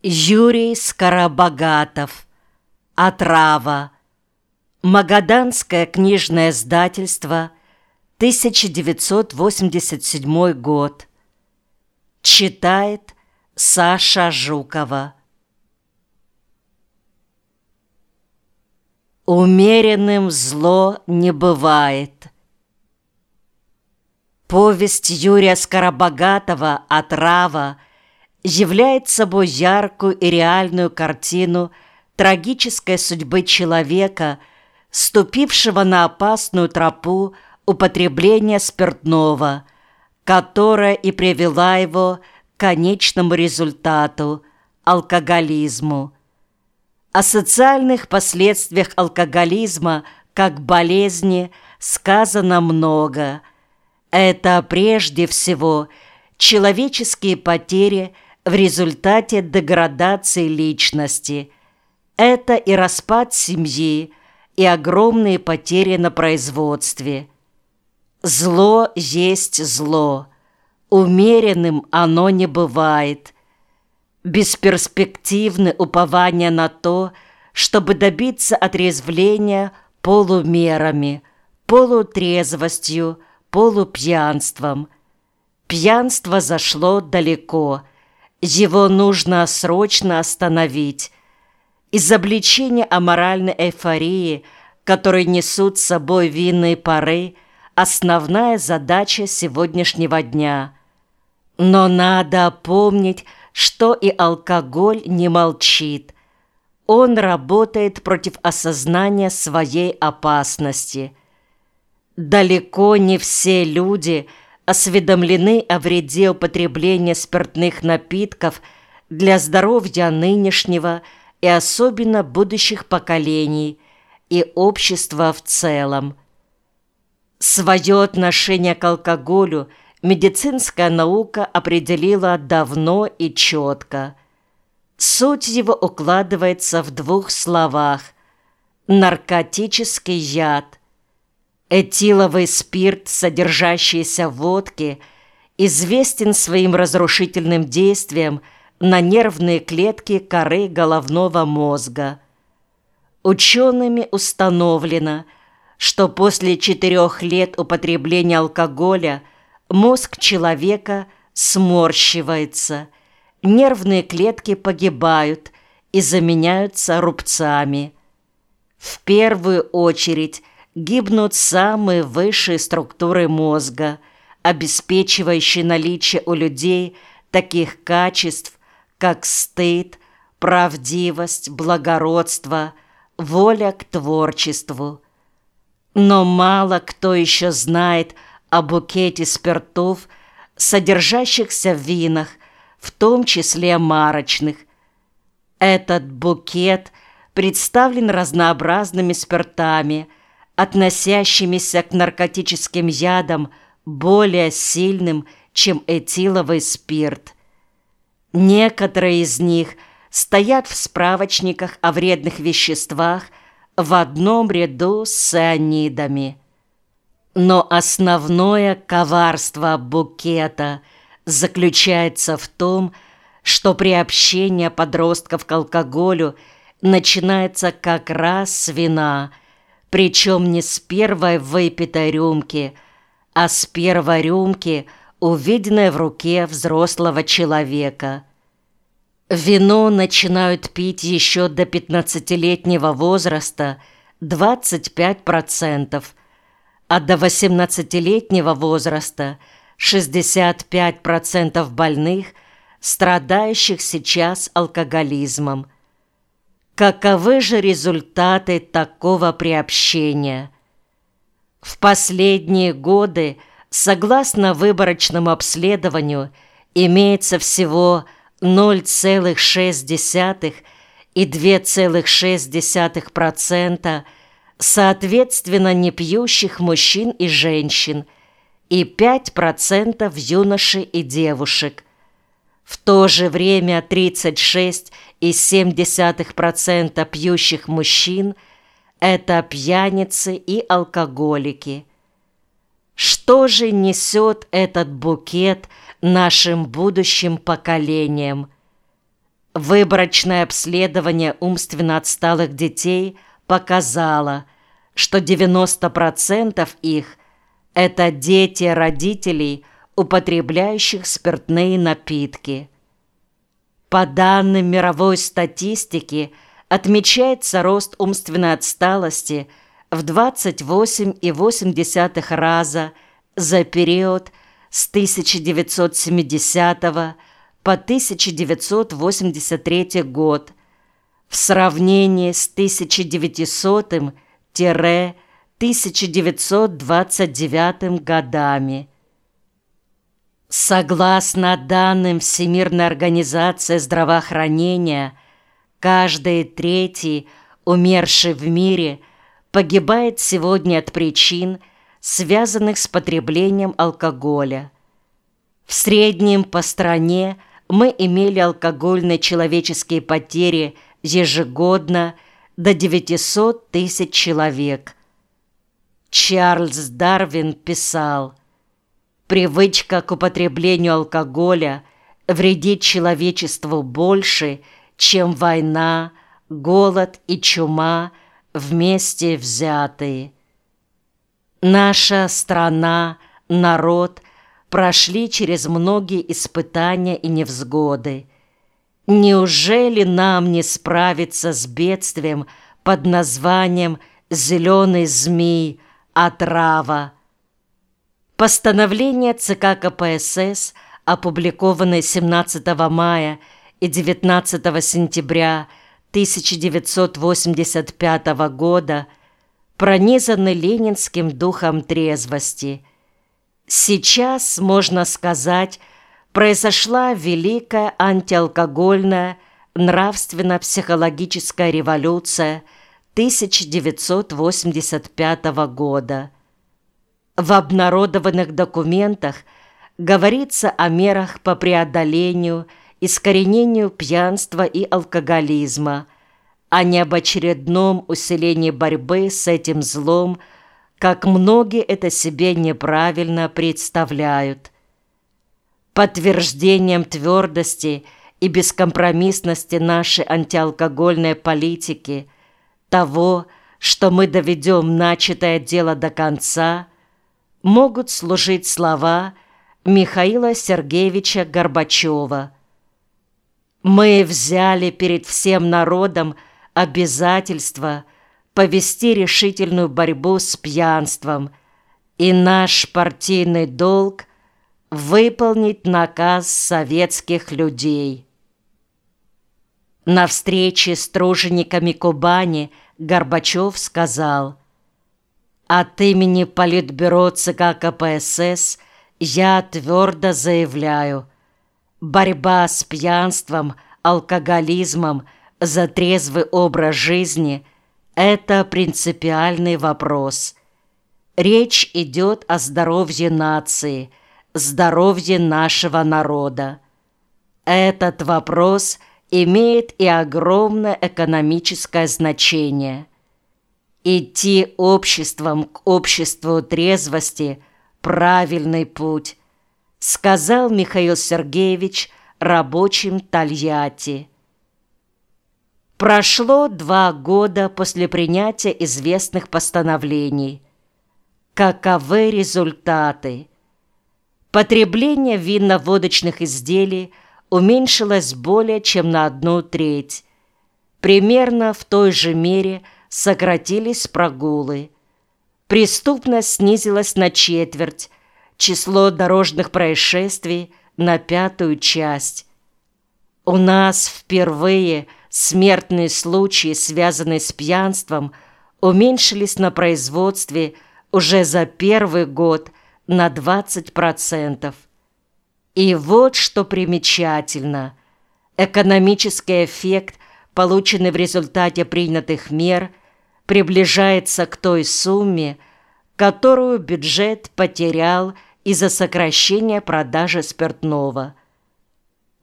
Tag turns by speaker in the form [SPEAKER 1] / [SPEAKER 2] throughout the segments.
[SPEAKER 1] Юрий Скоробогатов. Отрава. Магаданское книжное издательство. 1987 год. Читает Саша Жукова. Умеренным зло не бывает. Повесть Юрия Скоробогатова «Отрава» являет собой яркую и реальную картину трагической судьбы человека, ступившего на опасную тропу употребления спиртного, которая и привела его к конечному результату – алкоголизму. О социальных последствиях алкоголизма как болезни сказано много. Это прежде всего человеческие потери – в результате деградации личности. Это и распад семьи, и огромные потери на производстве. Зло есть зло. Умеренным оно не бывает. Бесперспективны упования на то, чтобы добиться отрезвления полумерами, полутрезвостью, полупьянством. Пьянство зашло далеко – его нужно срочно остановить. Изобличение аморальной эйфории, которые несут с собой винные пары, основная задача сегодняшнего дня. Но надо помнить, что и алкоголь не молчит. Он работает против осознания своей опасности. Далеко не все люди – осведомлены о вреде употребления спиртных напитков для здоровья нынешнего и особенно будущих поколений и общества в целом. Свое отношение к алкоголю медицинская наука определила давно и четко. Суть его укладывается в двух словах – наркотический яд, Этиловый спирт, содержащийся в водке, известен своим разрушительным действием на нервные клетки коры головного мозга. Учеными установлено, что после четырех лет употребления алкоголя мозг человека сморщивается, нервные клетки погибают и заменяются рубцами. В первую очередь гибнут самые высшие структуры мозга, обеспечивающие наличие у людей таких качеств, как стыд, правдивость, благородство, воля к творчеству. Но мало кто еще знает о букете спиртов, содержащихся в винах, в том числе марочных. Этот букет представлен разнообразными спиртами – относящимися к наркотическим ядам более сильным, чем этиловый спирт. Некоторые из них стоят в справочниках о вредных веществах в одном ряду с цианидами. Но основное коварство букета заключается в том, что приобщение подростков к алкоголю начинается как раз с вина – причем не с первой выпитой рюмки, а с первой рюмки, увиденной в руке взрослого человека. Вино начинают пить еще до 15-летнего возраста 25%, а до 18-летнего возраста 65% больных, страдающих сейчас алкоголизмом – Каковы же результаты такого приобщения? В последние годы, согласно выборочному обследованию, имеется всего 0,6 и 2,6% соответственно непьющих мужчин и женщин и 5% юношей и девушек. В то же время 36,7% пьющих мужчин – это пьяницы и алкоголики. Что же несет этот букет нашим будущим поколениям? Выборочное обследование умственно отсталых детей показало, что 90% их – это дети родителей, употребляющих спиртные напитки. По данным мировой статистики, отмечается рост умственной отсталости в 28,8 раза за период с 1970 года по 1983 год в сравнении с 1900-1929 годами. Согласно данным Всемирной организации здравоохранения, каждый третий умерший в мире погибает сегодня от причин, связанных с потреблением алкоголя. В среднем по стране – мы имели алкогольные человеческие потери ежегодно до 900 тысяч человек. Чарльз Дарвин писал, «Привычка к употреблению алкоголя вредит человечеству больше, чем война, голод и чума вместе взятые». Наша страна, народ – прошли через многие испытания и невзгоды. Неужели нам не справиться с бедствием под названием «Зеленый змей. Отрава»? Постановление ЦК КПСС, опубликованное 17 мая и 19 сентября 1985 года, пронизаны ленинским духом трезвости – Сейчас, можно сказать, произошла великая антиалкогольная нравственно-психологическая революция 1985 года. В обнародованных документах говорится о мерах по преодолению, искоренению пьянства и алкоголизма, а не усилении борьбы с этим злом – как многие это себе неправильно представляют. Подтверждением твердости и бескомпромиссности нашей антиалкогольной политики, того, что мы доведем начатое дело до конца, могут служить слова Михаила Сергеевича Горбачева. «Мы взяли перед всем народом обязательство – повести решительную борьбу с пьянством, и наш партийный долг – выполнить наказ советских людей. На встрече с тружениками Кубани Горбачев сказал «От имени Политбюро ЦК КПСС я твердо заявляю, борьба с пьянством, алкоголизмом за трезвый образ жизни – это принципиальный вопрос. Речь идет о здоровье нации, здоровье нашего народа. Этот вопрос имеет и огромное экономическое значение. Идти обществом к обществу трезвости – правильный путь, сказал Михаил Сергеевич рабочим Тольятти. Прошло два года после принятия известных постановлений. Каковы результаты? Потребление винно-водочных изделий уменьшилось более чем на одну треть. Примерно в той же мере сократились прогулы. Преступность снизилась на четверть, число дорожных происшествий на пятую часть. У нас впервые – Смертные случаи, связанные с пьянством, уменьшились на производстве уже за первый год на 20%. И вот что примечательно. Экономический эффект, полученный в результате принятых мер, приближается к той сумме, которую бюджет потерял из-за сокращения продажи спиртного.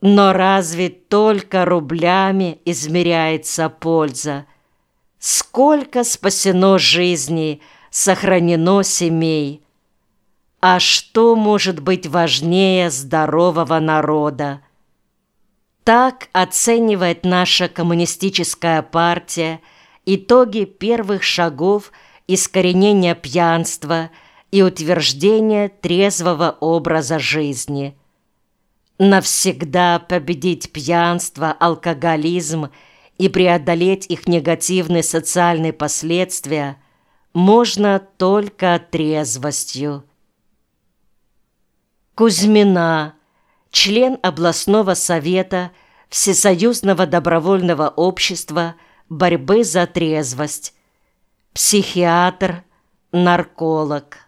[SPEAKER 1] Но разве только рублями измеряется польза? Сколько спасено жизней, сохранено семей? А что может быть важнее здорового народа? Так оценивает наша коммунистическая партия итоги первых шагов искоренения пьянства и утверждения трезвого образа жизни. Навсегда победить пьянство, алкоголизм и преодолеть их негативные социальные последствия можно только трезвостью. Кузьмина, член областного совета Всесоюзного добровольного общества борьбы за трезвость, психиатр, нарколог.